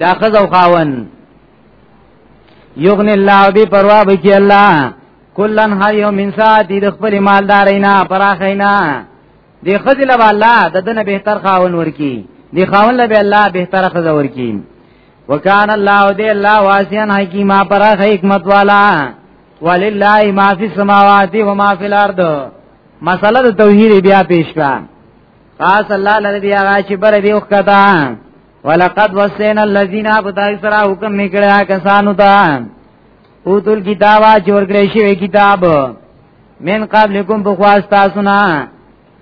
دا خزو خاون یغنی الله بی پروا بکی الله کلن هر یو من ساعتی د خپل مالدارینا پراخینا دی خزل با الله د دنه بهتر خاون ورکی دی خاون له الله بهتر خزو ورکی وکان الله دی الله واسیان حکیمه پراخ حکمت والا ولله ما فی السماوات و ما فی الارض مسله د توحید بیا پیش کړه خاص الله لره دی هغه چې بر دی وکتا ولقد وسینا الذین ابتای سرا حکم میکړه کسانو ته او تل کتاب چې ورګړې شوی کتاب من قبلکم بخواس تاسو نه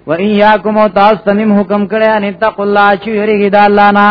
و ایاکم تاسو تنم حکم کړه ان تقوا الله چې یریږي د الله نه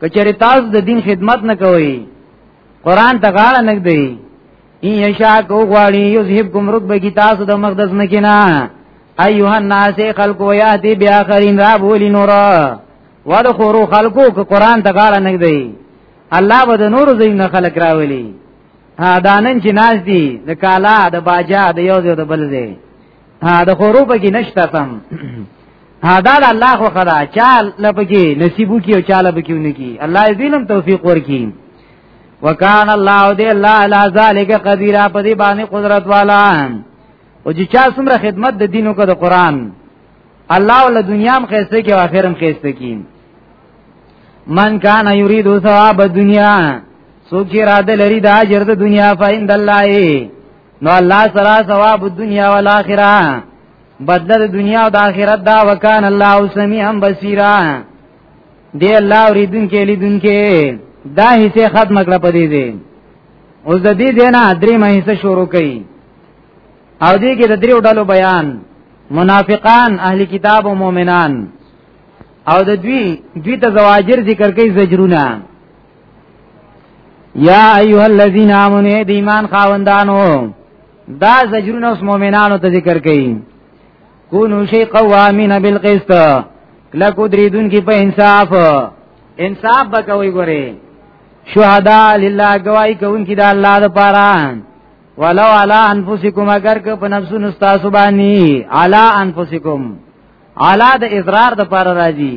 کچری تاسو د دین خدمت نه کوي قران ته غاړه نه دی ان یشا کو غواړي یذهبکم رتبه کی تاسو د مقدس مکینا ایها الناس خلق و یاتی بیا اخرین را بولی نور ول خورو خلقو ک قران ته غاړه نه دی الله به د نور زین خلق راولي ها دانن چې ناز دي د کالا د باجا د یو د بل دی ها د خورو پکې نشته تم ها دا الله خو خدا چا لپکی نصیبو کی او چا لپکی ونکی الله دې لم توفیق ورکی وکان الله دې الله علی ذالک قدیر په دې باندې قدرت والا او چې چا څومره خدمت د دینو کو د قران الله ول دنیا هم خسته کې او آخرت هم خسته کې من کان یرید ثواب دنیا سوچ را د لري د اجر د دنیا فیند الله نو الله سره ثواب الدنیا والآخرہ بدل د دنیا او د آخرت دا وکان الله سميعا بصيرا دی الله اوریدون کې لیدون کې دا حصے ختم کړه پدې دي اوس د دې دینا درې مې حصہ شروع کړي او دې کې د درې ډلو بیان منافقان اهلی کتاب او مؤمنان او د دوی دوی ته زواجر ذکر کوي زجرونه یا ایها الذین آمنوا د ایمان خاوندانو دا زجرون اوس مؤمنانو ته ذکر کړي کونو شی قوامین بالقسط لکو دریدون کی په انصاف انصاف بکوي ګوره شهدا لله گواہی کوونکی د الله د پاره ولو علا انفسکم اگر که په نفسونو تاسو باندې علا انفسکم علا د اضرار د پاره راځي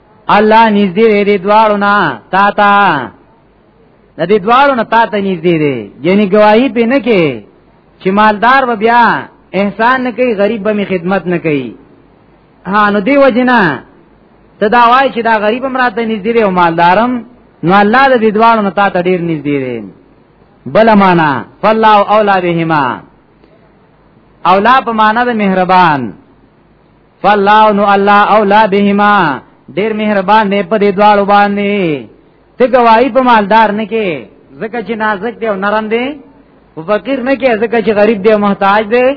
الله نږدې دی دواړو نه تا تا د دې دواړو نه تا ته نږدې دی یعنی گواہی به نه کې چې مالدار و بیا احسان نه کوي غریب به می خدمت نه کوي ها نو دی وجنا ته دا وای چې دا غریب هم راته نږدې دی او مالدارم نو الله د دې دواړو نه تا ته ډیر نږدې دی بل معنا فالله اولا بهما اولا په معنا د مهربان فالله نو الله اولا بهما ډیر مهربان دی په دې دواړو باندې ته گواہی په مالدار نه کې زکه چې نازک دی او نرم دی او فقیر نه کې زکه چې غریب دی او محتاج دی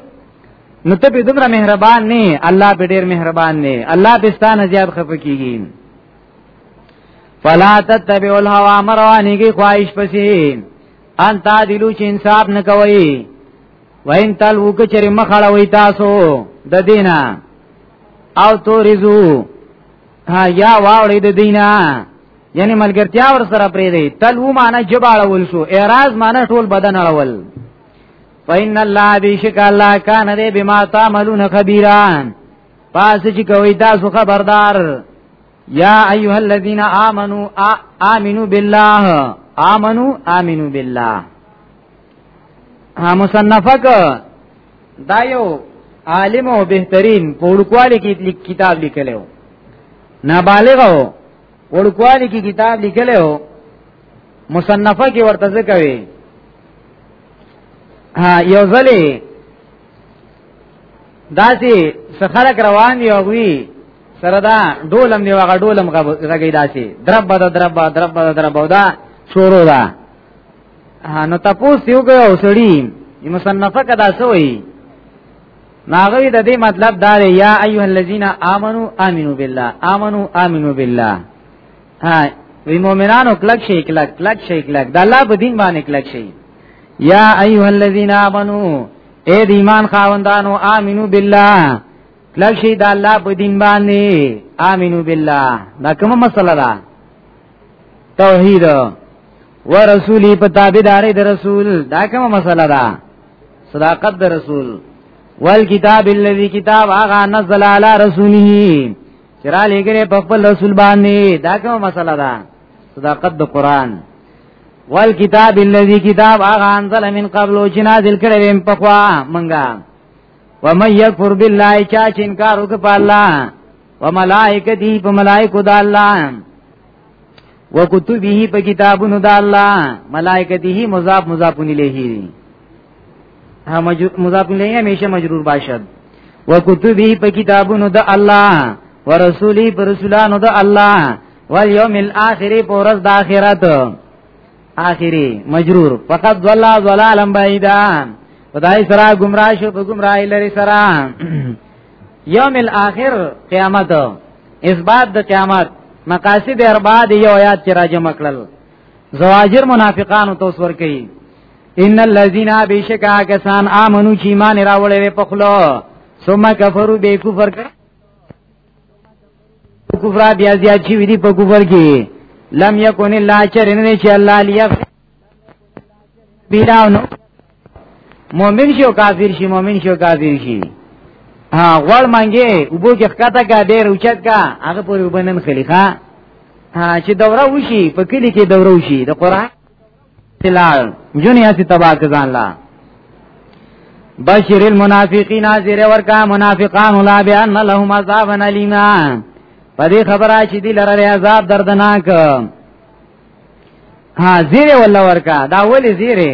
نو ته په دومره مهربان نه الله په ډیر مهربان نه الله په ستانه زیات خفه کیږي فلا تتبعوا الهوى امر وانیږي خواهش پسې ان تعدلوا چې انصاف نه کوي وین تل وک چرې مخاله وای تاسو د دینه او تورزو ها یا واوړې د دینه یعنی ملګرتیا ور سره پرې دی تل و معنی جباړول شو اعراض معنی ټول بدن اړول فإن الله بشک الله کان دې بما تعملون خبيرا پس چې کوي تاسو خبردار یا ایها الذین آمنو آمنو بالله آمنو آمنو بالله ها مصنفه ک دا یو عالم او بهترین په وړکوالي کې کتاب لیکلو نابالغ او وړکوالي کې کتاب لیکلو مصنفه کې ورته ځکه وی ها یو ځلې داسې سخرک روان دی او وی سره دا ډولم دی هغه ډولم غږی داسې درب بد درب درب بد درب دا شروع ده نو تاسو یو ګو سړی مصنفه کدا سوئی ناغوی د دې مطلب دا دی یا ایه الذین آمنو آمنو بالله آمنو آمنو بالله ها وی مؤمنانو کلک شي کلک کلک شي کلک د الله په دین باندې کلک شي یا ایه الذین آمنو اے د ایمان خاوندانو آمنو بالله کلک شي د الله په دین باندې آمنو بالله دا کومه مسله ده توحید و رسولی په تابعداري د رسول دا کومه مسله ده صداقت د رسول والکتاب الذی کتاب هغه نزل علی رسوله چې را لګره په خپل رسول باندې دا کومه مسله ده صداقت د قران والکتاب الذی کتاب هغه انزل من قبل چې نازل کړي په پخوا منګه ومن یکفر بالله چا چې انکار وکړ په الله و ملائکتی په ملائکو د الله و کتبه په کتابونو د الله ملائکته مضاف مضاف الیه ها مضاف الیه همیشه مجرور باشد و کتبه په کتابونو د الله و رسولی پر رسولانو د الله والیوم الاخر پورز د اخرت اخری مجرور فقط ضلا ضلالا بعیدا خدای سره گمراه شو په گمراهی لري سره یوم الاخر قیامت اثبات د قیامت مقاصد اربع دی یو آیات چې راجم کړل زواجر منافقانو توس ور کوي ان الذين بشکا کسان امنو چې ایمان راوړل په خلو ثم کفروا به کفر کړ کفر بیا زیات شي وی په کفر کې لم یکن الا چرنه چې الله لیا بیراونو مؤمن شو کافر شي مؤمن شو کافر شي ها غوړ مانګي وبو کې ښکته کا ډېر اوچت کا هغه پورې وبنن خلیخه ها چې دوره وشي په کلی کې دوره وشي د قران تلال جونې هسي تبا کزان لا بشر المنافقین ازیر ورکا منافقان لا بیان لهم عذاب الیما په دې خبره چې دی لره عذاب دردناک ها زیره ولا ورکا دا ولی زیره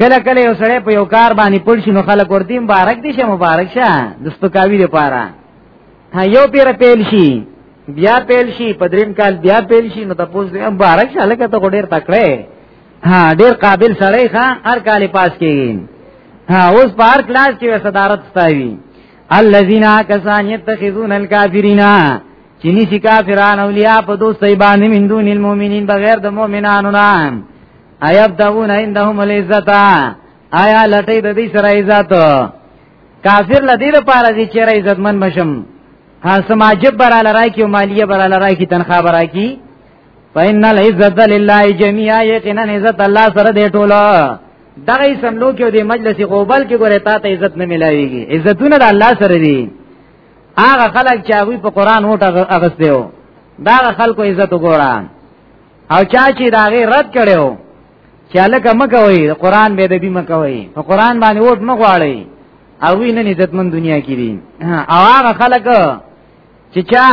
کله کله یو سړی په یو کار باندې پړ شي نو خلک ورته مبارک دي شه مبارک شه د سپکاوی لپاره ها یو پیر پیل شي بیا پیل شي په دریم کال بیا پیل شي نو تاسو دې مبارک شه لکه ته ډیر تکړه ها ډیر قابل سړی ښا هر کال پاس کیږي ها اوس په هر کلاس کې صدارت ستایي الذين كسان يتخذون الكافرين چې نشي کافران اولیاء په دوستۍ باندې من دون المؤمنین بغیر د مؤمنانو نه ایب دغون عندهم العزت آیا لټې د دې سره عزت کافر لدی د پاره دي چې عزت من بشم ها سماجب براله راکی او مالیه براله راکی تنخواه براکی فإن العزت لله جميعا یقینا عزت الله سره دی ټوله دغه سملو کې د مجلس غوبل کې ګوره تا ته عزت نه ملایږي عزتونه د الله سره دي هغه خلک چې هغه په قران وټه اغستیو دا خلکو عزت وګورا او چا چې دا غي رد کړو چې الکه مکوي قران به دې مکوي په قران باندې وټ مغواړي او وی نه عزت من دنیا کې دي او هغه خلک چې چا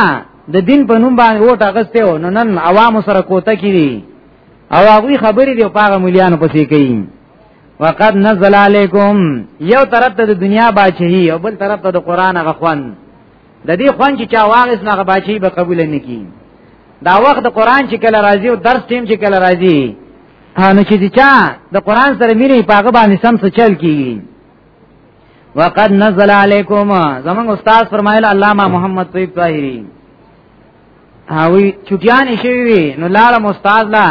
د دین په نوم باندې وټه اغستیو نو نن عوام سره کوته کړي او هغه خبرې دی په هغه مليانو پسې کوي وقد نزل علیکم یو طرف ته د دنیا بچی او بل طرف ته د قران غخوان د دې خوان چې چا واغس نه بچی به قبول نه کی دا وخت د قران چې کله راځي او درس ټیم چې کله راځي نو چې چا د قران سره مینه پاغه باندې سم څه چل کیږي وقد نزل علیکم زمون استاد فرمایله علامه محمد طیب طاهری او چټیانې شوی وي نو لاړم استاد لا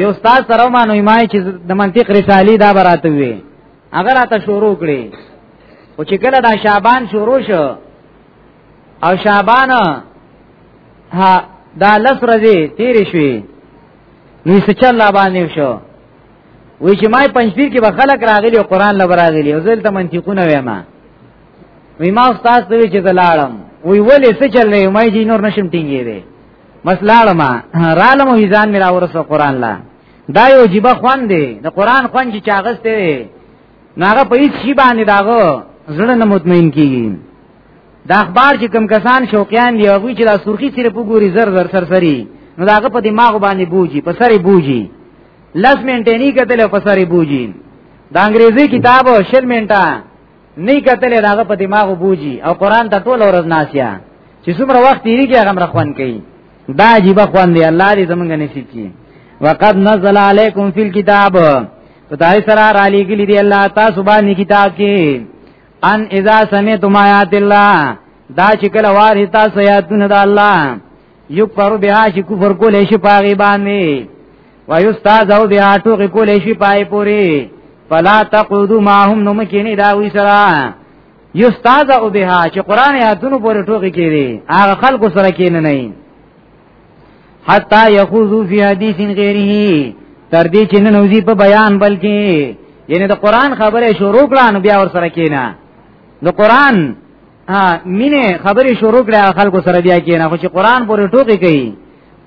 یو استاد سره ما نو مای چې د منطق رسالي دا براته وي هغه راته شروع کړي او چې کله دا شعبان شروع شو او شعبان ها دا لس ورځې تیر شوې نو څه چل لا باندې شو وی چې ما پنځپیر کې به خلک راغلي او قران لبراغلي او زلته منطقونه ویمه وی ما استاد ته چې دلاړم وی ولې څه چل نه مې جی نور نشم ټینګې دی مسلاړم رالم ویزان میرا ورسو قران لا دا یو جيبه خوان دی د قران خوان چې چاغسته دی ناغه په هیڅ شی باندې داغه زړه نه مطمئن کیږي دا اخبار چې کم کسان شوقیان دی هغه چې دا سرخی سره پوګوري زر زر سر سری نو داغه په دماغ باندې بوجي په سری بوجي لس منټه نه کتل په سری بوجي دا انګریزي کتاب شل منټه نه کتلې داغه په دماغ بوجي او قران ته ټول ورځ ناسیا چې څومره وخت تیریږي هغه مرخوان کوي دا عجیب خوان دی الله دې زمونږ نصیب کړي وقد نزل علیکم فی الكتاب په تاسو سره را لېګلې دی الله تاسو باندې کتاب کې ان اذا سمعتم آیات الله دا چې کله واره تاسو یادونه د الله یو پر بیا چې کفر کولې شي پاغي باندې ويستازو بیا ټوګه کولې شي پای پوری فلا تقودو ماهم نو مکینی دا وی سره یستازو بیا چې قران یادونو پورې ټوګه کړي هغه خلکو سره کین نه نه حتا یخوذو فی حدیث غیره تر دې چې نه نوځي په بیان بلکې یعنی د قران خبره شروع کړه نو بیا ور سره کینا د قران ها مینه خبرې شروع کړه خلکو سره بیا کېنه خو چې قران پورې ټوکی کوي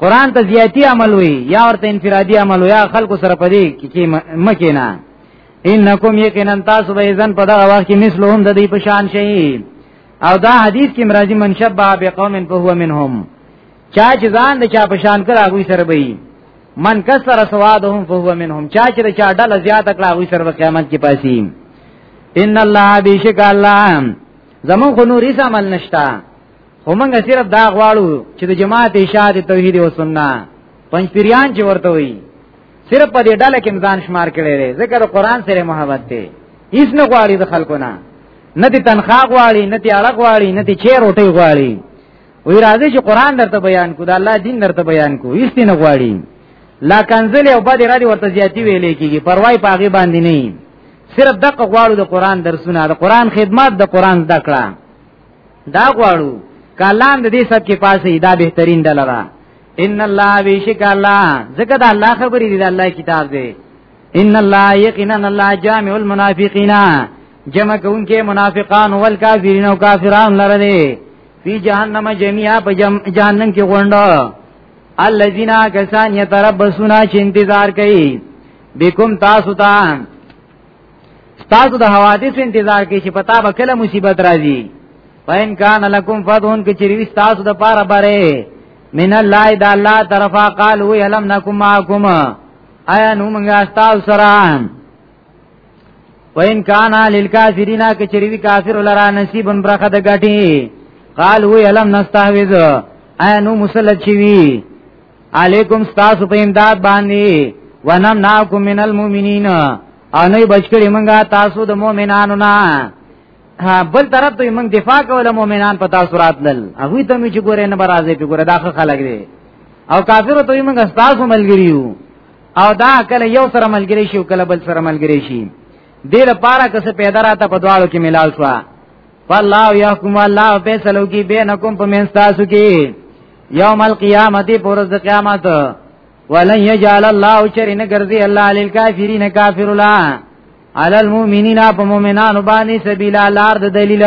قران ته زیاتی عمل وي یا ورته انفرادي عمل وي یا خلکو سره پدې کې مکینا انکم یقینا تاسو به ځن په دغه وخت کې مثلهم د دې په شان شي او دا حدیث کې مرাজি منشب به قوم په هو منهم چا چې ځان د چا په شان کړه هغه سره به من کسر سوادهم فهو منهم چا چې چا ډله زیات کړه هغه سره به قیامت کې پاسي ان الله بیشک الله زمون خو نور هیڅ عمل نشتا خو موږ صرف دا غواړو چې د جماعت اشاعت توحید او سنت پنځ پیران چې ورته وي صرف په دې ډله کې ځان شمار کړي لري ذکر قرآن سره محبت دی هیڅ نه غواړي د خلکو نه نه دي تنخواه غواړي نه دي اړه غواړي نه دي چیر روټي غواړي وی راځي چې قران درته بیان کو دا الله دین درته بیان کو هیڅ نه غواړي لا کنزل او بد را دي ورته زیاتی ویلې کیږي پروايي پاغي باندې نه صرف دغه غواړو د قران درسونه د قران خدمات د قران زده کړه دا غواړو کلام د دې سب کې پاسې دا بهترین دلرا ان الله بیشک الله زکه دا الله خبرې دی د الله کتاب دی ان الله یقینا الله جامع المنافقین جمع کون کې منافقان والکافرین او کافران لره فی جهنم جميعا په جهنم کې غونډه الذين كسان يتربصون چې انتظار کوي بكم تاسو ته تاسو د حوادث انتظار کوي چې پتا به کله مصیبت راځي وان کان لکم فتحون کې چې وی تاسو د پاره بره من الله د الله طرفا قالوا يلم نکم معكم ایا نو موږ تاسو سره وین کان للکافرین کچریوی کافر لرا نصیب برخه د غټی قال هو علم نستحوذ انو مسلط چوی علیکم تاسو په امداد باندې ونم ناکم من المؤمنین انې بچکړې مونږه تاسو د مؤمنانو نه بل طرف ته موږ دفاع کوله مؤمنان په تاسو راتلل هغه ته موږ چې ګورې نه برازې په ګوره داخه خلک دي او کافر ته موږ استاد ملګریو او دا کله یو سره ملګری شي او کله بل سره ملګری شي دې لپاره که څه پیدا راته په دواړو کې ملاو شو فالله يحكم الله فیصلو کی بینکم په من تاسو کې یوم القیامت پر د قیامت ولن یجعل الله شرین غرزی الله للکافرین کافر لا علی المؤمنین په مؤمنانو باندې سبیل لار د دلیل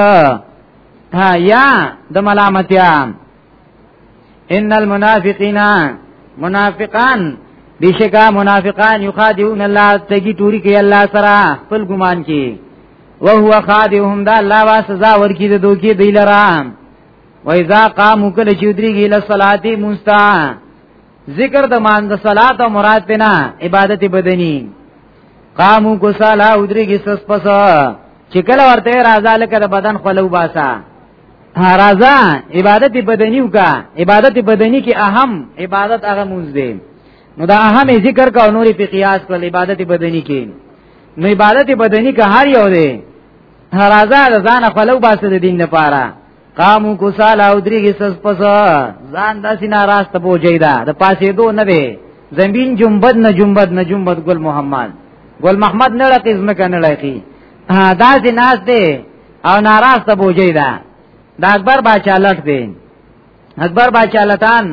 ها یا د ملامتیا ان المنافقین منافقان بشکا منافقان یخادعون الله تګي توري کوي الله سره خپل ګمان کوي وهو خادعهم دا الله وا سزا ورکی د دوکي دی لرا و اذا قاموا کل چودريږي له صلات مستا ذکر د مان د صلات او مراد پنا عبادت بدني قامو کو سالا ودريږي سس پس چې کله ورته راځه لکه د بدن خلو باسا رضا عبادت بدنی وکا عبادت بدنی کې اهم عبادت هغه مونږ دی نو دا اهم ذکر کا نورې په قیاس کول عبادت بدنی کې نو عبادت بدنی که هر یو دی رضا ځان خپلو باسه د دین لپاره قامو کو سال او دریږي سس پس ځان داسې ناراست بوجي دا د پاسې دو نه دی زمين جنبد نه جنبد نه جنبد ګل محمد ګل محمد نه لقیز مکنه لقی دا دې ناس دی او ناراست بوجي دا دا اکبر باچا لټ دی اکبر باچا لټان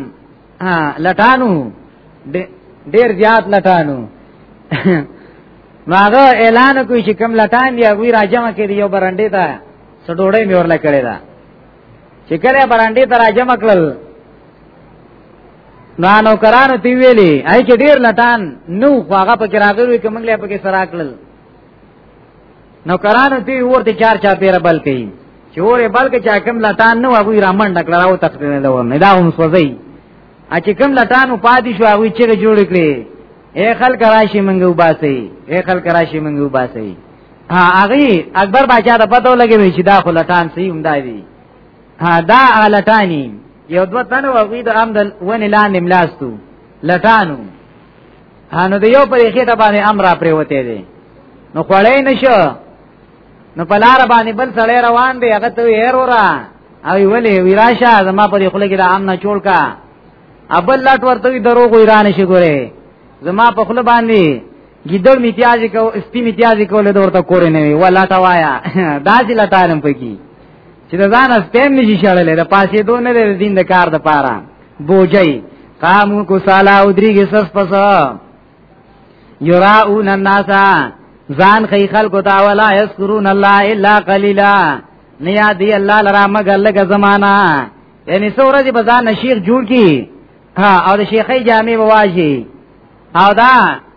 ها لټانو ډیر زیات لټانو نو هغه اعلان کوي چې کم لټان دی هغه راجم کړي یو برانډې ته سډوړې مې ورل کړی دا چې کله برانډې ته راجم کړل نو نو کرانو تی ویلي آی چې ډیر لټان نو هغه پکې راغلی کومګلې پکې سراکل نو کرانو دی ورته چار چا پیر بل کئ چې اورې بلکې چا کم لټان نه وغوي رامن ډکړه او تخته له ور نه دا هم سوځي ا چې کم لټان او پادې شو هغه چې جوړ کړي اے خلک راشي منګو باسي اے خلک راشي منګو باسي هغه اکبر باچا ته پته لګوي چې دا خو لټان سي هم دا دي دا لټانی یو دوه تنه وغوي د امدل ونی لاندې ملاستو لټانو انو د یو پرې خېټه باندې امر پرې وته دي نو خړې نشو نو په لار باندې بل سړی روان دی هغه ته هیر ورا او ویلې ویراشه زما په خله کې د امن چول کا ابل لاټ ورته دروغ ایران شي ګوره زما په خله باندې ګیدړ میتیازي کو سپی میتیازي کول د ورته کور نه وی ولا تا وایا داسې لټارم پکی چې ځان اس پم نشي شړلې د پاسې دوه نه دین د کار د پاره بوجي قامو کو سالا او دریګه سس پس یراون الناس ځان خی خلکو تا ولا یذکرون الله الا قلیلا نیا دی الله لرا مگر لګه زمانہ یعنی سورج بزان شیخ جوړ کی ها او د شیخې جامع واجی او دا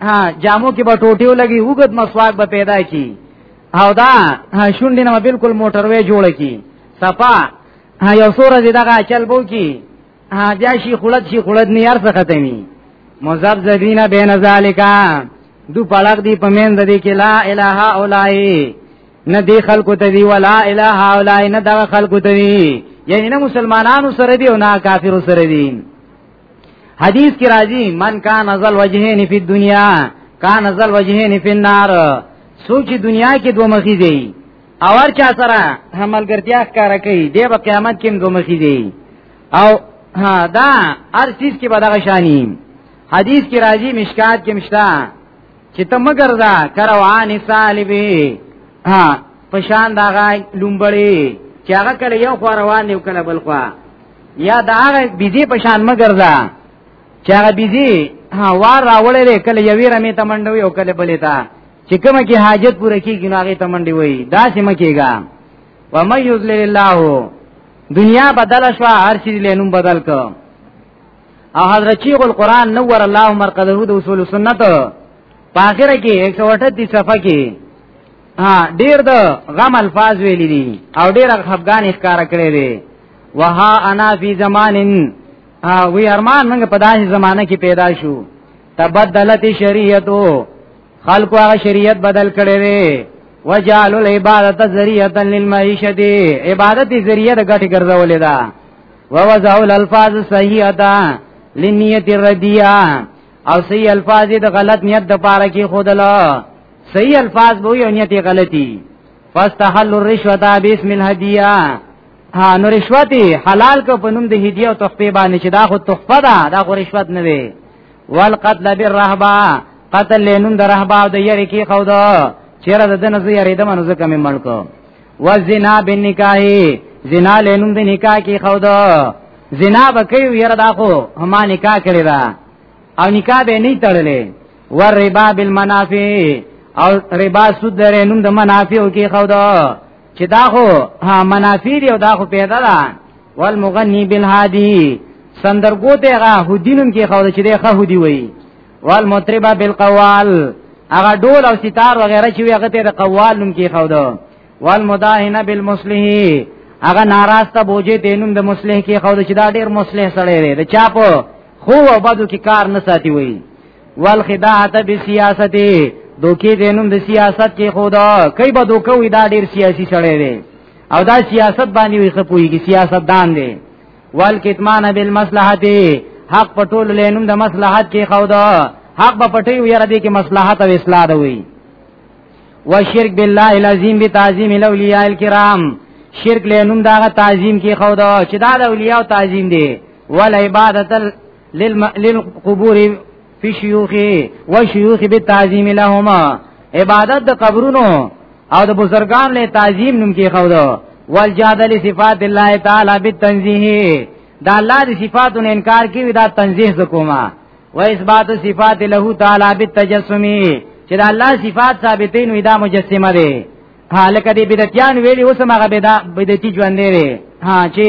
ها جامو کې به ټوټیو لګي وګد مسواک به پیدا کی او دا شونډې نه بالکل موټروي جوړ کی صفا ها یو سور دې دغه چل بو کی ها بیا شي خلد شي خلد نه یار څه ختمي مزبذبین بین ذالکا دو پړق دی پمن د دې کې لا اله اولای نه دی خلق ته دی ولا اله اولای نه دا خلق ته دی یعنی نه مسلمانانو سره دی او نه کافرو سره دی حدیث کی راضی من کان ازل وجهین فی الدنیا کان ازل وجهین فی النار سوچ دنیا کې دوه مخی دی اور چا سره هملګرتیا ښکار کوي دی په قیامت کې ګمخي دی او ها دا هر چیز کې به دغه شانی حدیث کې راځي مشکات کې مشتا چې ته مگر دا کروان سالبي ها پشان دا غا لومبړي چې هغه کله یو خو روان یو کله بل خو یا دا هغه بيزي پشان مگر دا چې هغه بيزي ها وار راولې کله یوې رمې تمنډوي او کله بلې تا چې کومه کې حاجت پوره کیږي نو هغه ته منډي وای دا چې مکیګا و مې یذل الله دنیا بدل شو هر چیز له نوم بدل ک او حضرت شیخ القران نور الله مرقده د اصول سنت په اخر کې 138 صفحه کې ها ډیر د غم الفاظ ویل دي او ډیر خفقان ښکارا کړی دی وها انا فی زمانن وی ارمان موږ په داسې زمانہ کې پیدا شو تبدلت شریعتو خلقو هغه شریعت بدل کړي دي وجعل العبادت ذریعہ للمعیشت عبادت ذریعہ د غټي ګرځولې ده ووزع الالفاظ صحیحه لنیت الردیه او صحیح الفاظ د غلط نیت د پاره کې خودلا صحیح الفاظ به یو نیت غلطي فاستحل الرشوه باسم الهدیه ها نو رشوت حلال کو په نوم د هدیه او تخفیه باندې چې دا خو تخفه ده دا خو رشوت نه دی والقتل بالرهبه قتل لنون د رهبه د یری کی خو دا چیرې د دنه زی یری د منو زکه مې ملک والزنا بالنکاح زنا لنون د نکاح کی خو دا زنا بکې یره دا خو هما نکاح کړی دا او نکاح به نه تړلې ور ربا بالمنافع او ربا سود درې نوم د منافع کې خو دا چې دا خو منافی دی او دا خو پیدا ده والمغنی بالهادی سندرګو ته غا هدینم کې خو چې ده خو دی وای والمطربه بالقوال هغه ډول او ستار وغیرہ چې هغه ته قوال نوم کې خو ده والمداهنه بالمصلحی هغه ناراسته بوجه دینوم د مصلح کې خو چې دا ډیر مصلح سره دی د چاپو خو او بدو کې کار نه ساتي وای والخداعت بسیاسته دوکې دینم د سیاست کې خدا کای به دوکوي دا ډیر سیاسي سړی دی او دا سیاست باندې وي خپويږي سیاست دان دی والکتمان بالمصلحت حق پټول لینم د مصلحت کې خدا حق به پټي وي را دي کې مصلحت او اصلاح دی وي وشرک بالله العظیم بتعظیم الاولیاء الکرام شرک لینم دا تعظیم کې خدا چې دا د اولیاء تعظیم دی ول عبادت للقبور فی شیوخ و شیوخ بالتعظیم لهما عبادت د قبرونو او د بزرگان له تعظیم نوم کې خو دو والجادل صفات الله تعالی بالتنزیه دا الله د صفاتو نه انکار کوي دا تنزیه زکوما و اثبات صفات له تعالی بالتجسمی چې دا الله صفات ثابتې نو دا مجسمه ده حالکه دې بدعتيان ویلي اوس مغه بدعتي ژوند دی ها چې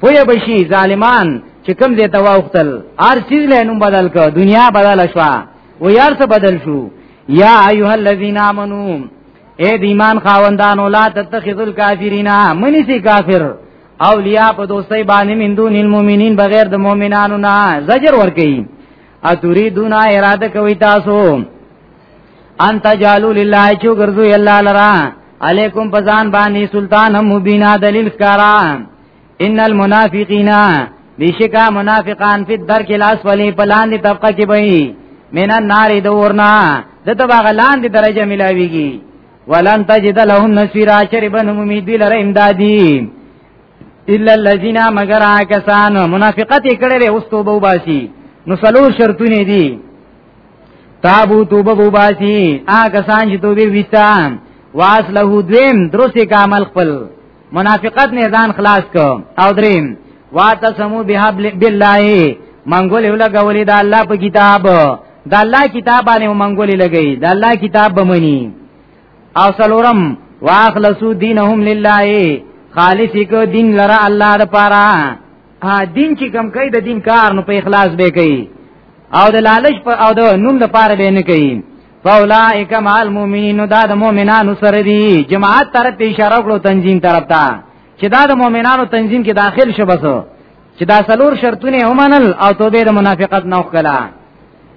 پوی بشي ظالمان چې کم دې ته واوختل هر چیز له نوم بدل کړ دنیا بدل شو و یار څه بدل شو یا ایها الذین آمنو اے د ایمان خاوندانو لا تتخذوا الکافرین منی سی کافر اولیاء په دوستۍ باندې من دون المؤمنین بغیر د مؤمنانو نه زجر ورکړي اتوری دون اراده کوي تاسو انت جالو لله چو ګرځو یلا لرا علیکم پزان باندې سلطان هم مبینا دلیل ښکارا ان المنافقین بشکا منافقان فی الدرک الاسفل پلان دی طبقه کې وای من النار دورنا دته باغ لاندې درجه ملاویږي ولن تجد لهم نصيرا چربن هم امید لره امدادي الا الذين مگر کسان منافقت کړي اوس توبه وباسي نو سلو شرطونه دي تابو توبه وباسي آ کسان چې توبه وستان واس له دویم درسه کامل خپل منافقت نه ځان خلاص کو او دریم واتسمو بحبل بالله منګول یو لګولې د الله په کتاب د الله کتاب باندې منګول لګی د الله کتاب بمنی او سلورم واخلصو دینهم لله خالص کو دین لره الله د پاره ها دین چې کم کوي د دین کار نو په اخلاص به کوي او د لالچ په او د نوم د پاره به نه کوي فاولائک مع المؤمنین دا د مؤمنانو سره دي جماعت طرف ته اشاره کړو تنظیم طرف ته چې دا د مؤمنانو تنظیم کې داخل شوه بس چې دا سلور شرطونه ومنل او توبه د منافقت نوخ کلا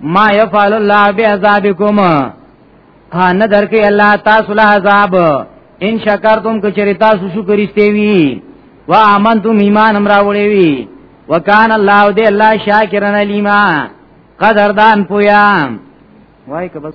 ما يفعل الله بعذابكم ها نه درکې الله تاسو له عذاب ان شکرتم کچری تاسو شکر استوي و امنتم ایمان امر وړي وي وکان الله دې الله شاکرن لیما قدردان پویا وای که بس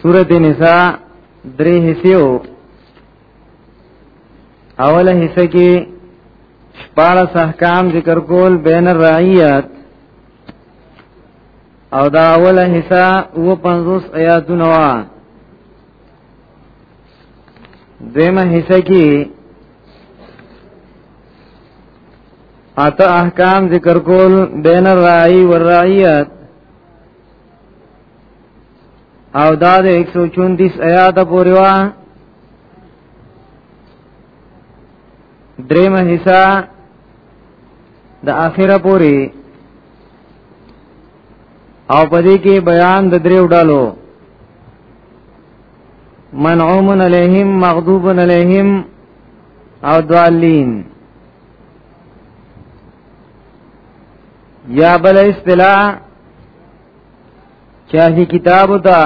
سورت نساء درې حصے او اوله حصہ کې شپاره احکام ذکر کول بین الرعیت او دا اوله حصہ و 50 آیاتونه وا دیمه حصہ کې اته احکام ذکر کول بین الرعی والرعیت او دا د 134 آیات پورې وا دریمه حصہ د اخره پورې او پدې کې بیان د دریو ډالو منعوم علیہم مغضوب علیہم او دوالین یا بل اصطلاح چې اهل کتاب ته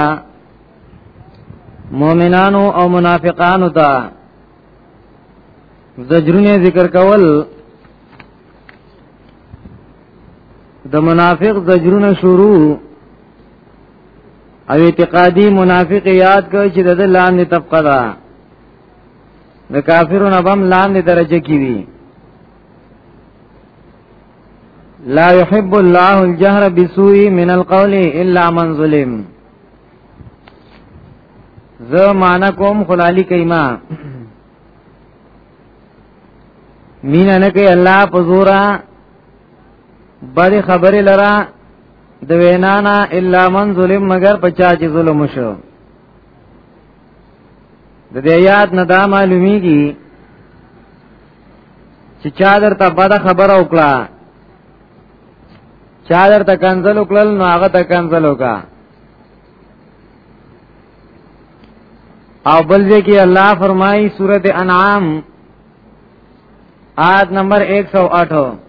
مؤمنانو او منافقانو ته زجرونه ذکر کول د منافق زجرونه شروع او اعتقادي منافق یاد کوي چې د لاندې طبقه ده د کافرونو بم لاندې درجه کې وي لا يحب الله الجهر بسوء من القول الا من ظلم زه معنا کوم خلالی کایما مین نه کوي الله په زورا بد خبره لرا د وینا نه الا من ظلم مگر پچا چې ظلم شو د دې یاد نه دا معلومیږي چې چا درته بد خبره وکړه چا درته کنزل وکړل نو هغه ته کنزل وکا او بل ځکه الله فرمایي سورته انعام آیت نمبر 108 108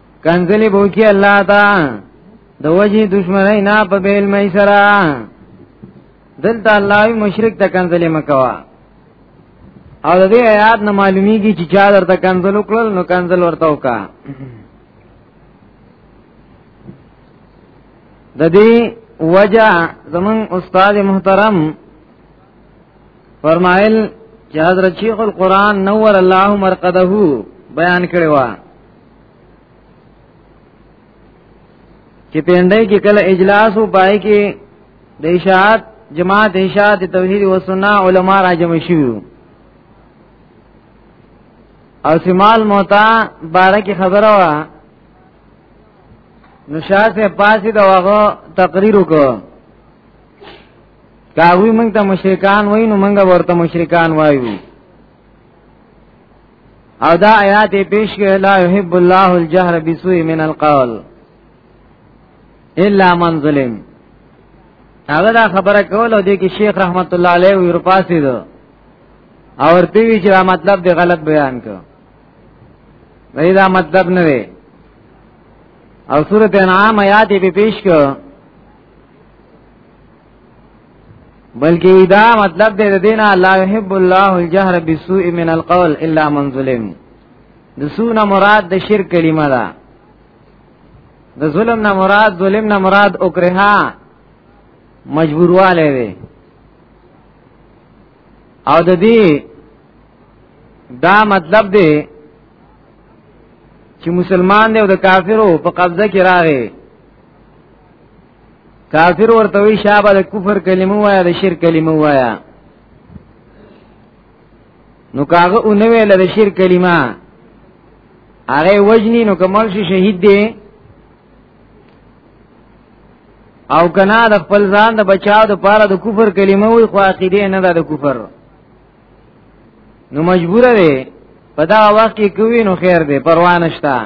کنځلې بوکي الله تا د وجه دشمنی نه په بیل مې سره دلته الله مشرک ته کنځلې مکوا او د دې آیات نه معلومیږي چې چا درته کنځل وکړل نو کنځل ورته وکا د دې وجه زمون استاد محترم فرمایل چې حضرت شیخ القرآن نور الله مرقده بیان کړی و چې پندای کې کله اجلاس و پای کې د اشاعت جماعت اشاعت توحید و سنت علما را جمع شوو او سمال موتا بارکی خبره وا نشاط سے پاسی دا واغو تقریر وکړه کاوی مونږ ته مشرکان وای نو مونږ ورته مشرکان وایو او دا آیات پیش کې لا يحب الله الجهر بسوء من القول الا من ظلم هغه دا خبره کول او د کې شیخ رحمت الله علیه وی رپاسې دو او ورته وی چې دا مطلب دی غلط بیان کو وی دا مطلب نه وی او سورته انعام آیات به پیش کو بلکې دا مطلب دې دینه لا يحب الله الجهر بالسوء من القول الا من ظلم د سونه مراد د شرک کلمه ده د ظلم نه مراد ظلم نه مراد اوکرها مجبورواله وي او د دې دا مطلب دی چې مسلمان دی او د کافرو په قبضه کې راغی کافر ورته وی شابه د کفر کلمه وایا د شرک کلمه وایا نو کاغه اون ویل د شرک کلمه هغه وجنی نو کمل شي شهید دی او کنا د خپل ځان د بچاو د پاره د کفر کلمه وی خو عقیده نه ده د کفر نو مجبور دی په دا وخت کې کوي نو خیر دی پروا نشتا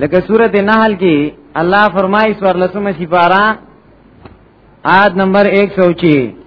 لکه سورته نحل کې الله فرمایي سور لسمه سپارا آد نمبر 106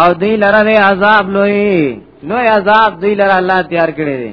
او دی لره دی عذاب لوی لوی عذاب دی لره الله تیار کړی دی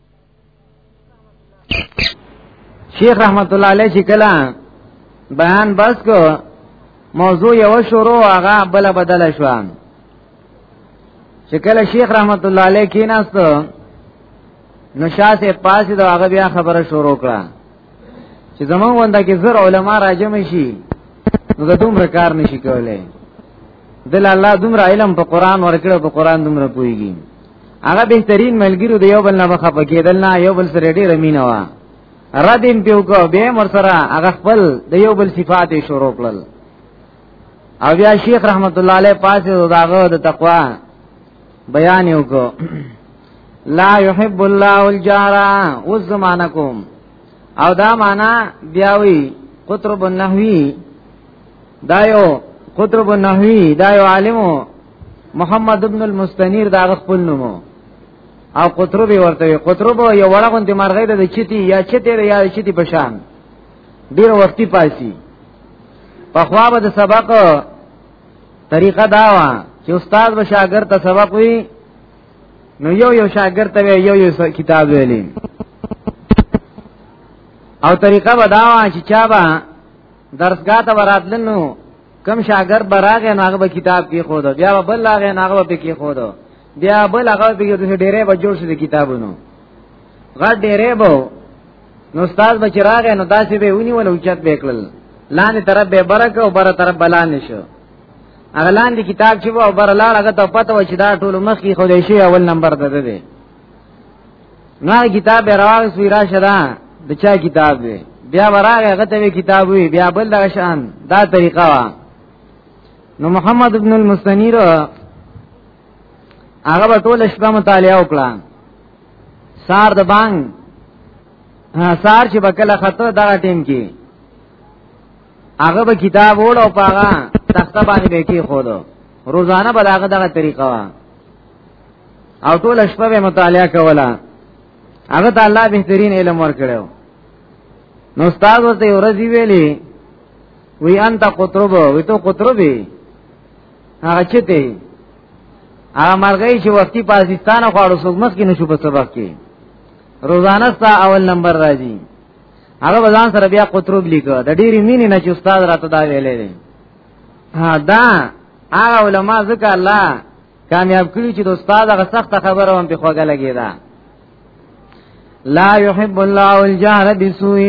شیخ رحمت الله علیه چې کله بیان بس کو موضوع یو شروع هغه بل بدل شو چې کله شیخ رحمت الله علیه کیناست نو شاسه پاسې دا هغه بیا خبره شروع کړه چې زمون ونده کې زر علما راجم شي نو دا دومره کار نشي کولای دل الله دومره علم په قران ورکړو په قران دومره پويږي هغه بهترین ملګرو د یو بل نه بخښه پکېدل نه یو بل سره ډېر مینه وا ردیم پیو کو به مر سره هغه خپل د یو بل صفات شروع کړل او بیا شیخ رحمت الله علیه پاسه داغه د تقوا بیان یو کو لا يحب الله الجار والزمانکم او دا معنا بیاوی قطرب النحوی دا یو قطرب النحوی دا یو عالمو محمد ابن المستنیر دا خپل نومو او قطربه ورته وي قطربه یو وړه غونډه مرغې ده چتی یا چتی یا چتی په شان ډیر وختي پاسي په خوا به د سبق طریقه دا و چې استاد به شاګرد ته سبق وي نو یو یو شاګرد ته یو یو کتاب ویلی او طریقه به دا و چې چا به درسګه ته وراتلنو کم شاګرد براغه ناغه به کتاب کې خو دا بیا بل لاغه ناغه به کې خو دا بیا بل هغه به کې ډېرې به جوړ شي کتابونو غړ ډېرې به نو استاد به چراغه نو داسې به ونی ول اوچت به کړل لاندې طرف به برکه او بره طرف بلان شو هغه لاندې کتاب چې و او بر لاړ هغه ته پته و چې دا ټول مخ کې خو دې شي اول نمبر ده ده نه کتاب راغ سوی را شدا د چا کتاب دی بیا وراغه هغه ته کتاب وی بیا بل دا شان دا طریقه وا نو محمد ابن المستنیر هغه په ټول شپه مطالعه وکړه سار د بانګ سار چې بکله خطر دا ټیم کې هغه به کتاب وړو پاغه تخته باندې به کې خودو روزانه بلاغه دغه طریقه وا او ټول شپه به مطالعه کوله هغه ته الله بهترین علم ورکړو نو استاد ورته ورځي ویلي وی انت قطرب وی تو قطربی هغه چته هغه مرغی چې وختي پاکستان خو اړو سګمس کې نشو په سبق کې روزانه ستا اول نمبر راځي هغه بزان سره بیا قطرب لیکو د ډېری مینې نه چې استاد راته دا ویلې ها دا هغه علما ځکه الله کامیاب کړی چې د استاد هغه سخت خبره هم په خوګه لګی دا لا يحب الله الجهر بسوء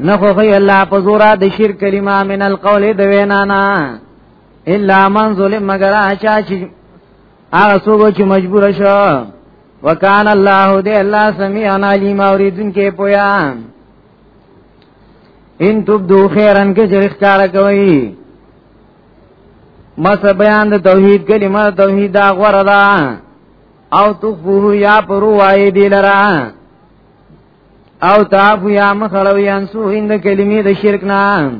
نخوخی الله په زورا د شرک کلمه من القول د وینا نه الا من ظلم مگر اچا چې هغه څوک چې مجبور شو وکان الله دې الله سميع عليم اوریدونکو پویا ان تبدو خیرن کې جرخ کار کوي مس بیان د توحید کلمه توحید دا غره ده او تخفوه یا پروای دی لرا او تعفو یا مخلو ینسو اند کلمی د شرک نه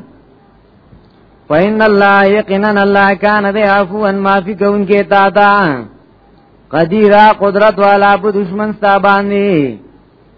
فإن الله یقینا الله کان دی عفو ان معافی کون کې تا تا قدیرا قدرت والا په دشمن ستا باندې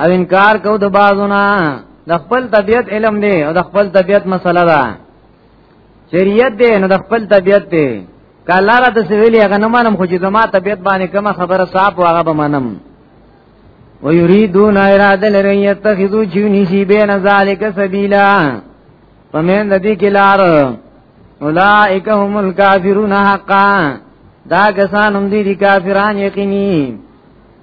او انکار کو د بازونه د خپل طبیعت علم دی او د خپل طبیعت مسله ده شریعت دی نو د خپل طبیعت دی کله را د سویلی هغه نه منم خو چې زما طبیعت باندې کومه خبره صاحب هغه به منم و یریدون اراده لري یتخذو جونی سی بین ذالک سبیلا پمن د دې کې لار اولائک هم الکافرون حقا دا کسان هم دي کافران یقیني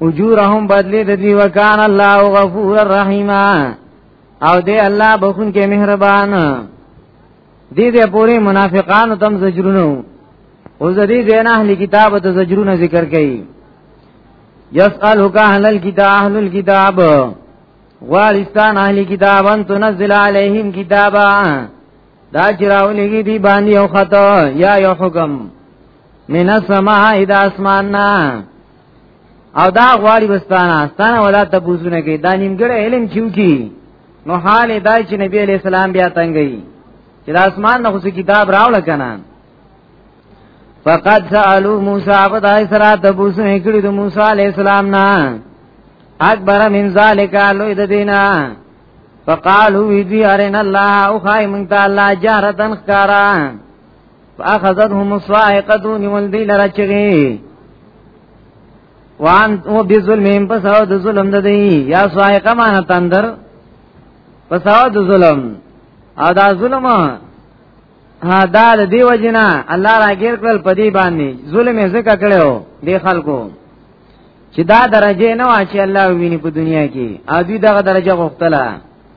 اجورهم بدلی د دی وکان الله غفور الرحیم او دی الله بخون کې مهربان دې دې پوری منافقانو تم زجرونو او زدی دین اهل کتاب ته زجرونه ذکر کړي یسالک اهل الكتاب اهل الكتاب غالستان اهل کتابن تنزل علیهم کتابا دا چراولګي دی باندې او خطا یا یو حکم من السماء اذا اسماننا او دا غواړي وستانه ستانه ولا تبوزونه کې دا نیمګړی علم کیو کی نو حال دا چې نبی علی السلام بیا تنګي چې د اسمان نه خو کتاب راول کنه فقد سالو موسی عبد اسرا تبوزونه کړي د موسی علی السلام نه اکبر من ذالک لو د دینا فقالو وی دی ارن الله او خای من تعالی جارتن خکارا فاخذتهم الصاعقه نیول دی لره چغي وان او بظلمهم پس او د ظلم د دی یا صاعقه مان تندر پس او د ظلم او دا ظلم ها دا د دی وجنا الله راګیر کړل پدی باندې ظلم یې زکه کړو دی خلکو چې دا درجه نه واچي الله ویني په دنیا کې ادي دغه درجه غوښتله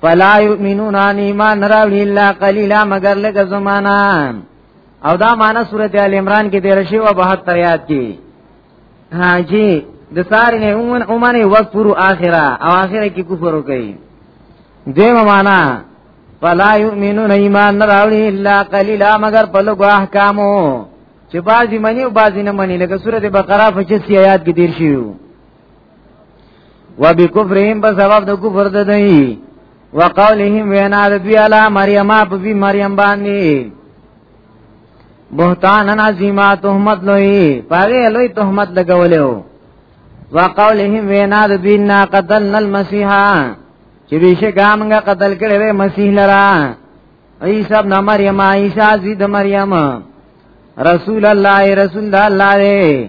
فلا یؤمنون ان ایمان راوړي الا قلیلا مگر لږ زمانہ او دا معنا سورته ال عمران کې 13 شی او 72 یاد کی ها جی د ساری نه اومن اومنه وکفر اخره او اخره کې کفر وکړي دیمه معنا فلا یؤمنون ایمان راوړي الا قلیلا مگر په لږ احکامو چې بعضی منی او بعضی نه منی لکه سورته بقره په 6 آیات کې 13 شی وبکفرهم په سبب د کفر د دی وقولهم وینا د دوی علی مریم په بی مریم باندې بهتان عظیمه تهمت لوی پاره لوی تهمت لګولیو وقولهم وینا د دوی نا قتلنا المسیحا چې بشکا موږ قتل کړی وې مسیح لرا عیسی ابن مریم عیسی زید مریم رسول الله رسول الله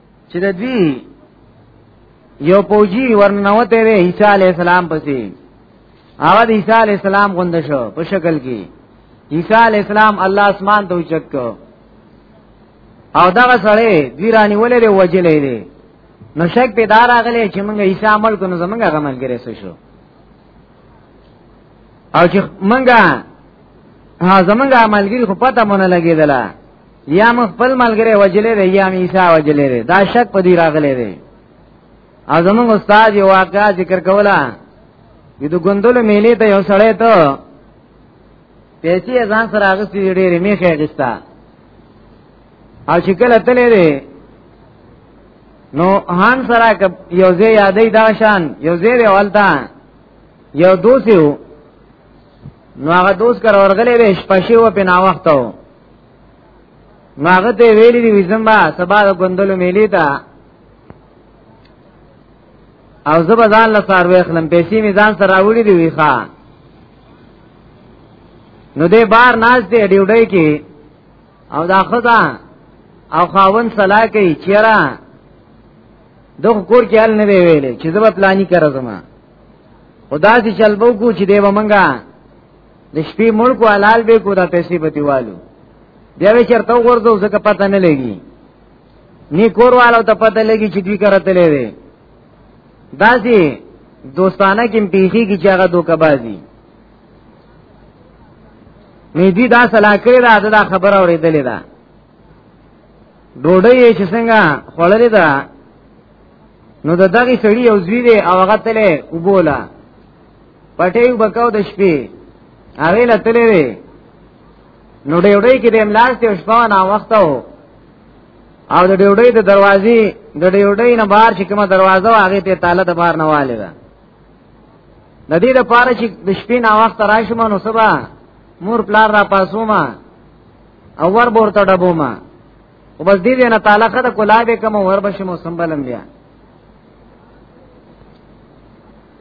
چې د دوی یو پوجي ورنوته وی عیسی علی السلام پسې هغه د عیسی علی السلام غوند شو په شکل کې عیسی علی السلام الله اسمان ته اوچت کو او دغه سره دوی رانی ولې دی وجلې دی نو شک په دار اغلې چې موږ عیسی عمل کو نو زمونږ عمل ګرې شو او چې موږ ها زمونږ عملګری خو پته مونږ لګیدله یا مخ خپل ملګری وجلې دی یا عیسی وجلې دی دا شک په دی راغلې دی او زمونږ استاد یو واقعا ذکر کولا د ګوندلو میلې ته یو سړی ته پیسې ځان سره اغستې ډېرې میخه اغستا او چې کله تلې دی نو هان سره یو ځای یادې دا شان یو ځای ولتا یو دوسیو نو هغه دوس کر ورغلې به شپشي و په نا وخت و نو هغه ته ویلې دی وزمبا سبا د ګوندلو میلې تا او زبا ځان له سار وېخلم پیسې می ځان سره راوړې دی ویخا نو دې بار ناز دې ډیوډۍ کې او دا خدا او خاون صلاح کوي چیرې دغه کور کې حل نه ویلې چې زبا پلاني کړم خدا دې چلبو کو چې دی ومنګا د شپې ملک حلال به کو دا پیسې به دیوالو بیا به چرته ورځو زکه پته نه لګي نی کوروالو ته پته لګي چې دوی کرته لوي دا سي دوستانه کې پیخي کی چاغه دوکبازي مې دې دا صلاح کړې دا دا خبره اورېدلې ده ډوډۍ چې څنګه خړلې ده نو د دغه سړی او زوی دی او هغه تله وبولا پټې وبکاو د شپې هغه له تله وی نو ډېوډې کې د املاس ته شپه نه وخت او او د ډېوډې د دروازې د ډېوډې نه بهر چې کومه دروازه هغه ته تاله د بهر نه والي ده د دې لپاره چې د شپې نه وخت راشم نو صبح مور پلار را پاسوما او ور بورته ډبوما او بس دې نه تعالی خدای کولا به کوم ور بشي موسم بلم بیا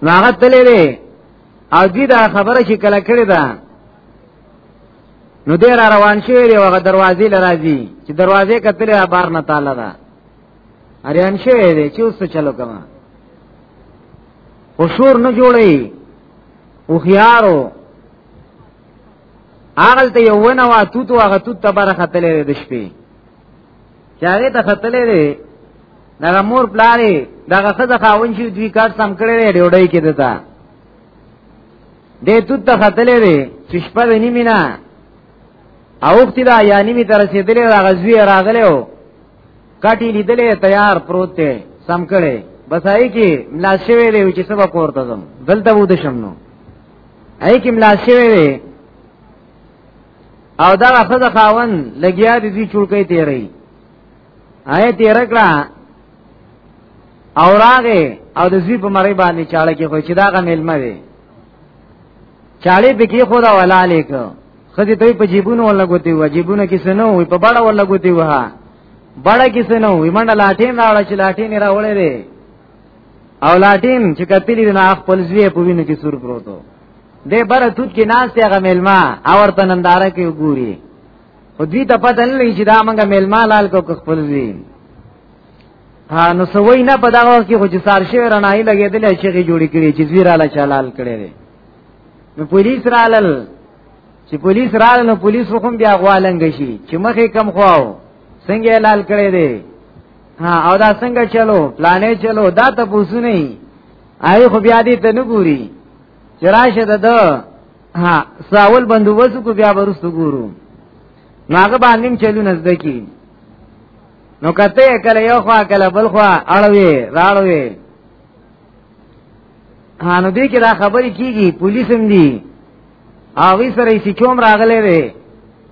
ناغه تلې وی او دې دا خبره چې کله کړې ده نو دې را روان شوی دی هغه دروازې لراځي چې دروازې کتلې بار نه تعالی ده اریان شوی دی چې اوس چلو کما خو شور نه جوړي او خيارو اغل ته یو ونه وا تو تو هغه تو ته بره خطلې د شپې چاره ته خطلې دی دغه مور پلارې دغه خزه خاون شي دوی کار سم کړی دی ډوډۍ کې دتا دې تو ته خطلې دی چې شپه ونی مینا اوختی دا یا نیمی تر رسیدلې دا غزوی راغله او کټی لیدلې تیار پروت ته سم کړي بسای کی ملاشوي دی چې سبا کوړته زم دلته ودشم نو اې کوم لا شوی وي او دا خزه خاون لګیا دي چې چړکې تیرې اې تیر کړه او راغه او د زی په مری باندې چاړه کې خو چې دا غمیل مې وي چاړې بکی خو دا ولا لیک خدي ته په جیبونو ولا ګوتی و جیبونو کې سنو وي په بڑا ولا ګوتی وها بڑا کې سنو وي منډه لاټې نه اړه چې لاټې نه راولې او لاټیم چې کتلی نه خپل زوی په وینو کې سور پروتو دې بره توت کې ناس ته غملما او ورته ننداره کې وګوري خو دوی ته پته نه لګي چې دا موږ ملما لال کو خپل زوی ها نو سوي نه په دا وخت کې خو چې سار شي رڼای لګېدل چې غي جوړی کړي چې زوی رااله چالال کړي وي نو پولیس رالل چې پولیس رالل نو پولیس حکم بیا غوالنګ شي چې مخې کم خواو څنګه لال کړي دي ها او دا څنګه چلو پلانې چلو دا ته پوسو نه آی خو بیا دې ته نه ګوري چې راشه ده ده ها ساول بندوبست کو بیا ورستو ګورو ناګه باندې چلو نزد کی نو کته کله یو خوا کله بل خوا اړوي راړوي هانو دې کې دا خبرې کیږي پولیس هم دي او وی سره چې کوم راغلې وي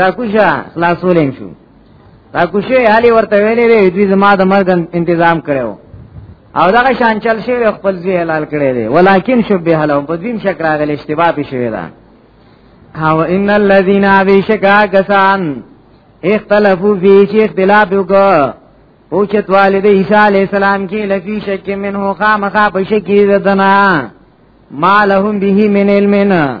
راکوشا خلاصولین شو راکوشې حالي ورته ویلې وی دوی زما د مرګ تنظیم کړو او دغه شان چل شي خپل ځای حلال کړی دی ولیکن شبه له په دین شک راغلی اشتباه پی شوی دا او ان الذين بشکا کسان اختلافو فی چې اختلاف وکړ پوچت والد عیسی علی السلام کې لفی شک منه خامخا په شکی زدنا ما لهم به من علمنا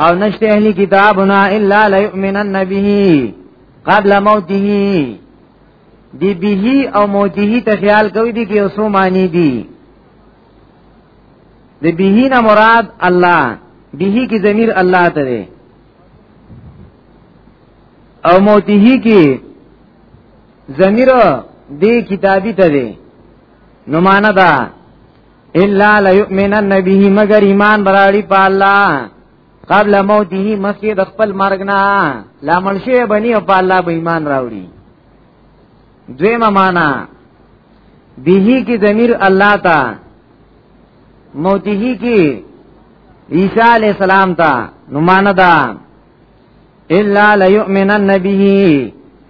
او نشته اهل کتابنا الا ليؤمنن به قبل موته دی به او موته ته خیال کوي دي کې اوسو معنی دي د به نه مراد الله به کی ضمیر الله ته دی او موته کی ضمیر دی کتابی ته دی نو معنا دا الا ليؤمنن به مگر ایمان براړي په الله قبل موته مخکې د خپل مرګ نه لا منشه بني او په الله به ایمان راوړي دویمه معنا به کی ضمیر الله تا موته کی عیسی علی السلام تا نو معنا دا الا ليؤمنن به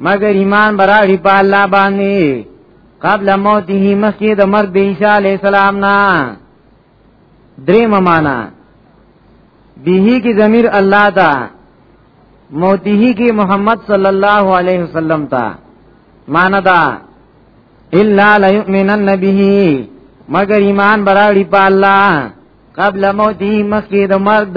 مگر ایمان براړي په الله باندې قبل موته مخکې د مرګ د عیسی علی السلام نه درې معنا به کی ضمیر الله تا موته کی محمد صلی الله علیه وسلم تا معنا دا الا ليؤمنن به مگر ایمان براړي په الله قبل موته مخکې د مرګ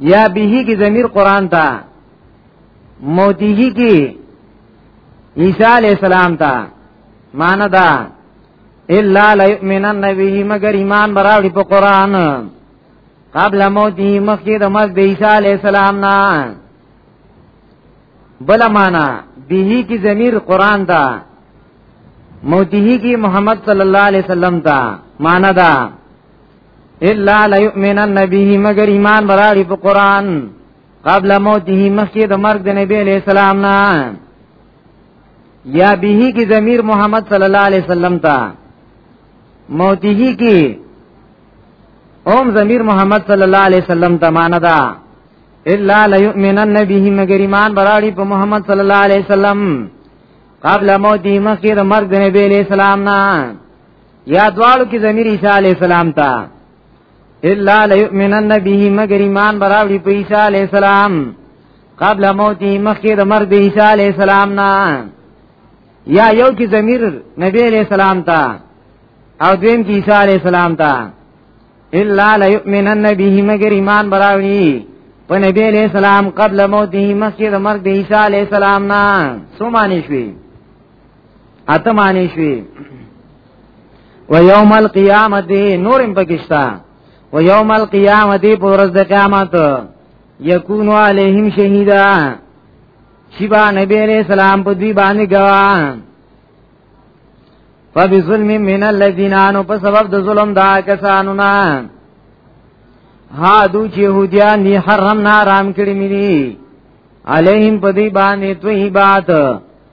یا به کی ضمیر قران تا موتیه کی عیسی علی السلام تا مان دا الا لیؤمنن به مگر ایمان براوی په قران قبل موتی مخی د مرگ د عیسی علی السلام نا بل معنا به کی ضمیر قران دا موتیه کی محمد صلی الله علیه وسلم تا معنا دا الا ليؤمنن به مگر ایمان براړي په قران قبل موته مخکې د مرګ د نبی عليه السلام نه یا به کی ضمیر محمد صلی الله علیه وسلم تا موته کی اوم ضمیر محمد صلی الله علیه وسلم تا معنا دا الا ليؤمنن به مگر ایمان براړي په محمد صلی الله علیه وسلم قبل موت مخیر مرگ نبی علیہ السلام نا یا دوالو کې زمیر عیسی علی السلام ته الا ليؤمنن به مگر ایمان براوړي په عیسی علی السلام قبل موت مخکې د مرګ عیسی علی السلام نه یا یو کې زمیر نبی علی السلام ته او دویم کې عیسی علی السلام ته الا ليؤمنن به مگر ایمان براوړي په نبی علیہ السلام قبل موته مخکې د مرګ د عیسی علیہ السلام نه سو معنی شوی اته معنی شوی و یوم القیامت نورم پکشتا و یوم القیامت پورز د قیامت یکونو علیهم شهیدا شیبا نبی علیہ السلام په دوی باندې گواه فبظلم من الذين انو په سبب د ظلم دا کسانو نه ها دو چې يهوديان دي حرم نه حرام کړی ملي عليهم پدی باندې توي بات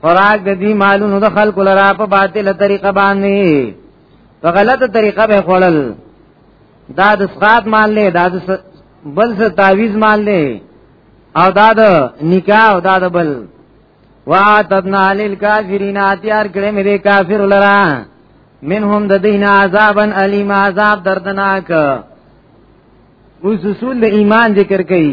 خوراک د دې مالونو د خلکو لرا په باطله طریقه باندې په غلطه طریقه به خړل دا د سقات مال نه دا د بل څه تعویز مال نه او دا د نکاح او دا د بل واتبنا للکافرین اتیار کړه مې کافر لرا منهم د دین عذابا الیم عذاب دردناک اوس اصول د ایمان ذکر کړي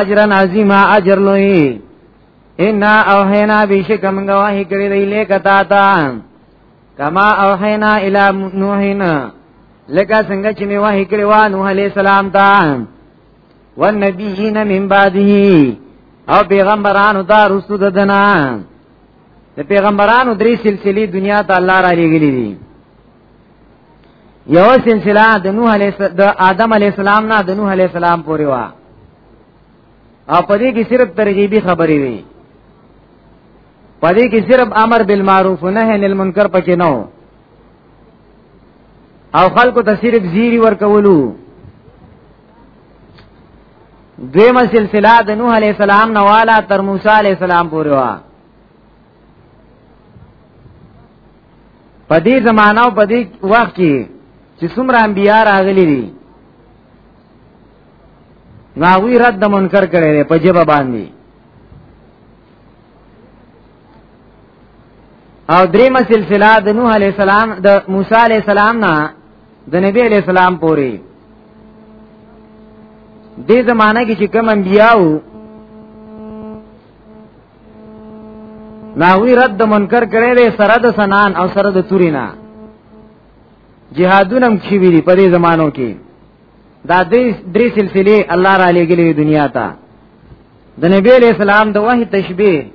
اجرا عظیما اجر لوی ان اوحینا بشک من گواہی کړی دی لیک تا تا کما اوحینا الی نوحین لکه څنګه چې می وحی کړی و نوح علی السلام تا والنبیین من بعده او پیغمبرانو ته رسو ددنا د پیغمبرانو درې سلسله دنیا ته الله را لېږلې دي یو سلسله د نوح علی د آدم علی السلام نه د نوح علی السلام پورې وا او پدې کې صرف ترغیبی خبرې وي پدې کې صرف امر بالمعروف نه نهی عن منکر پکې نه او خلکو ته صرف زیری ورکولو دویمه سلسله د نوح علی السلام نه والا تر موسی علی السلام پورې وا په دې زمانہ او په دې وخت کې چې څومره انبیا راغلي دي ناوی رد د منکر کړي دی په جبه باندې او دریمه سلسله د نوح علی السلام د موسی علی السلام نه د نبی علی السلام پورې دې زمانہ کې چې کوم انبیاو ناوی رد د منکر کړي دی سره د سنان او سره د تورینا جهادونه هم کیوی دی په دې زمانو کې دا دې درې سلسله الله را لېګلې دنیا ته د نبی علی السلام د وحی تشبیه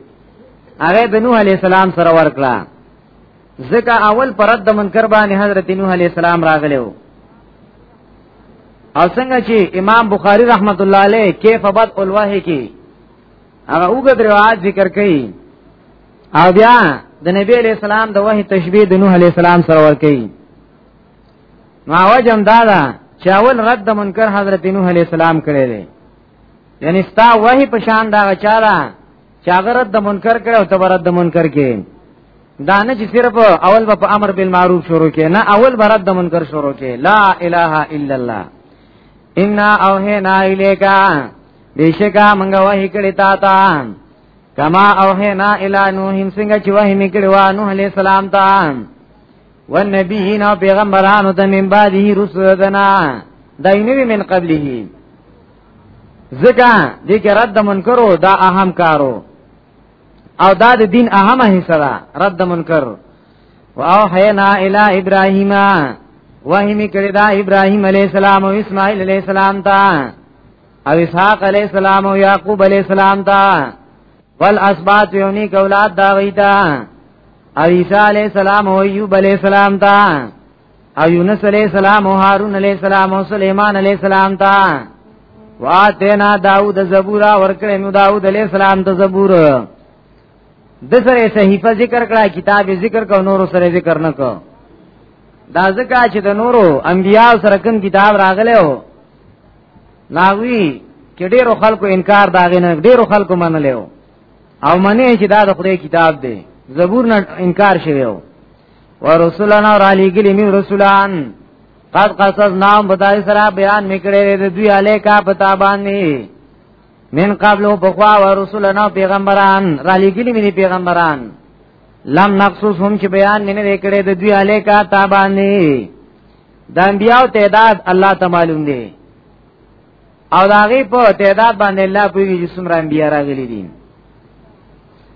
هغه د نوح علی السلام سره ورکړه ځکه اول پر رد منکر باندې حضرت نوح علی السلام راغلو او څنګه چې امام بخاری رحمت الله علیه کیف بد الوحی کې هغه وګد رواج ذکر کړي او بیا د نبی علی السلام د وحی تشبیه د نوح علی السلام سره ور کوي نو وجم دا دا چې اول رد د منکر حضرت نوح علی السلام کړی دی یعنی ستا وحی په شان دا چاره چې هغه رد د منکر کړو ته رد د منکر کې دا نه چې صرف اول په امر بالمعروف شروع کې نه اول برد د منکر شروع کې لا اله الا الله ان اوهنا الیکا بیشکا منگا وحی کړی تا تا کما اوحینا الی نوح څنګه چې وحی میکړی وا نوح علیہ السلام تا والنبیین او پیغمبرانو ته من بعده رسولنا داینوی من قبله زکا دې کې رد منکرو دا اهم کارو او دا د دین اهمه حصہ ده رد منکر واو حینا الی ابراهیم وحی میکړی دا ابراهیم علیہ السلام او اسماعیل علیہ السلام ته او اسحاق علی السلام او یعقوب علی السلام تا ول اسبات یونی کولاد دا ویتا او عیسی علی السلام او ایوب علی السلام تا او یونس علی السلام او هارون علی السلام او سليمان علی السلام تا واتینا داوود زبورا ورکړې نو داوود علی السلام ته زبور د سره صحیفه ذکر کړه کتاب ذکر کو نور سره ذکر نه کو دا ځکه چې د نورو انبیاء سره کوم کتاب راغلی وو ناوی چې ډیرو خلکو انکار دا غینه ډیرو خلکو منلو او منی چې دا د خدای کتاب دی زبور نه انکار شوی و ورسولنا را لګلی می رسولان قد قصص نام بدای سره بیان میکړې د دوی علی کا پتا باندې من قبل بخوا ورسولنا پیغمبران را لګلی می پیغمبران لم نقصص هم چې بیان نه وکړې د دوی علی کا تا باندې د انبیاو تعداد الله ته معلوم دی او دا غي په تعداد باندې الله پوری چې څومره انبیا راغلي دي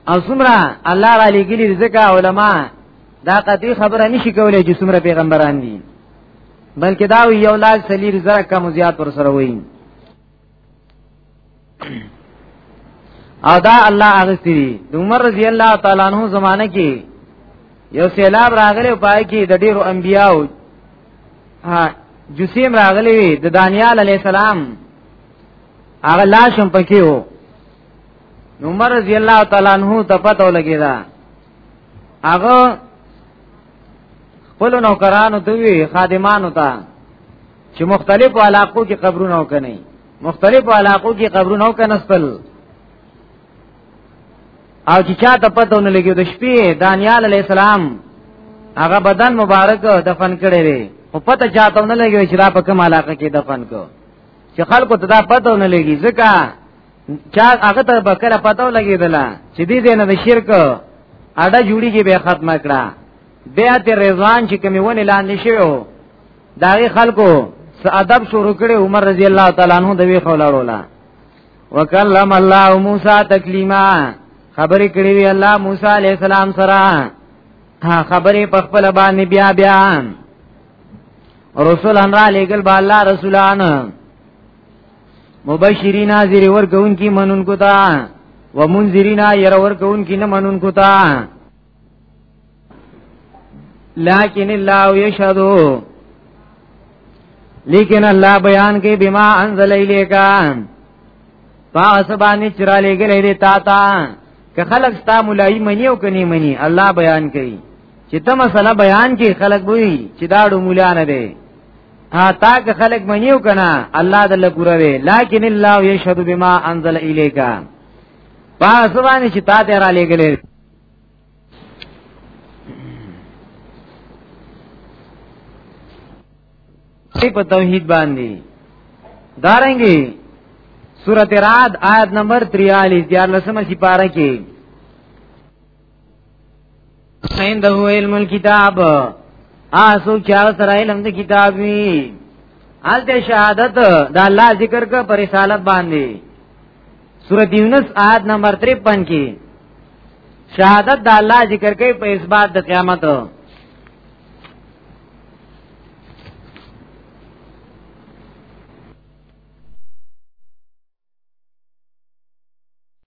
او څومره الله را لګلي ځکه علما دا قطعي خبره نشي کولای چې څومره پیغمبران دي بلکې دا یو لاس سلیر زره کم زیات ور سره وایي او دا الله اغستی دی د عمر رضی الله تعالی عنہ زمانه کې یو سیلاب راغلی او پای کې د ډیرو انبیاو ها جسیم راغلی وی د دانیال علی السلام هغه لاشم پکې وو عمر رضی الله تعالی عنہ ته پته ولګیدا هغه خپل نوکرانو ته وی خادمانو ته چې مختلفو علاقو کې قبرونه وکني مختلفو علاقو کې قبرونه وکنه خپل او چې چا ته پته ونه لګي د شپې دانیال علی السلام هغه بدن مبارک دفن کړي وي خو پته چاته ونه لګي چې دا په کوم علاقه کې دفن کو چې خلکو ته دا پته ونه لګي ځکه چا هغه ته به کله پته ولګیدله چې دې دینه د شرک اډه جوړیږي به ختمه کړه بیا ته رضوان چې کمی ونه لاندې شوی داغه خلکو ادب شروع کړي عمر رضی الله تعالی عنہ د وی خولاړولا وکلم الله موسی تکلیما خبرې کړې وی الله موسی علی السلام سره خبرې په خپل باندې بیا بیا رسول ان را لګل با الله رسولان مبشرین حاضر ورکون کی منون کو تا ومنذرین ير ورکون کی نه منون کو تا لكن الله يشهد لیکن الله بیان کې بما انزل الیکا پاس باندې چرا لګلې دې تا تا که خلق ستا مولای منی او کني منی الله بیان کوي چې ته مسله بیان کې خلق وي چې دا ډو مولا نه دی ها تا که خلق منی او کنه الله دل پورا وي لکن الله یشهد بما انزل الیکا پاس باندې چې تا ته را لګلې په توحید باندې دارنګي سورۃ رعد آیت نمبر 43 دیار لسمه سپاره کې عنده علم الكتاب آسو چا سره علم د کتاب وی آلته شهادت دا الله ذکر کا پر رسالت باندې سورۃ یونس آیت نمبر 53 کې شهادت د الله ذکر کوي په اثبات د قیامت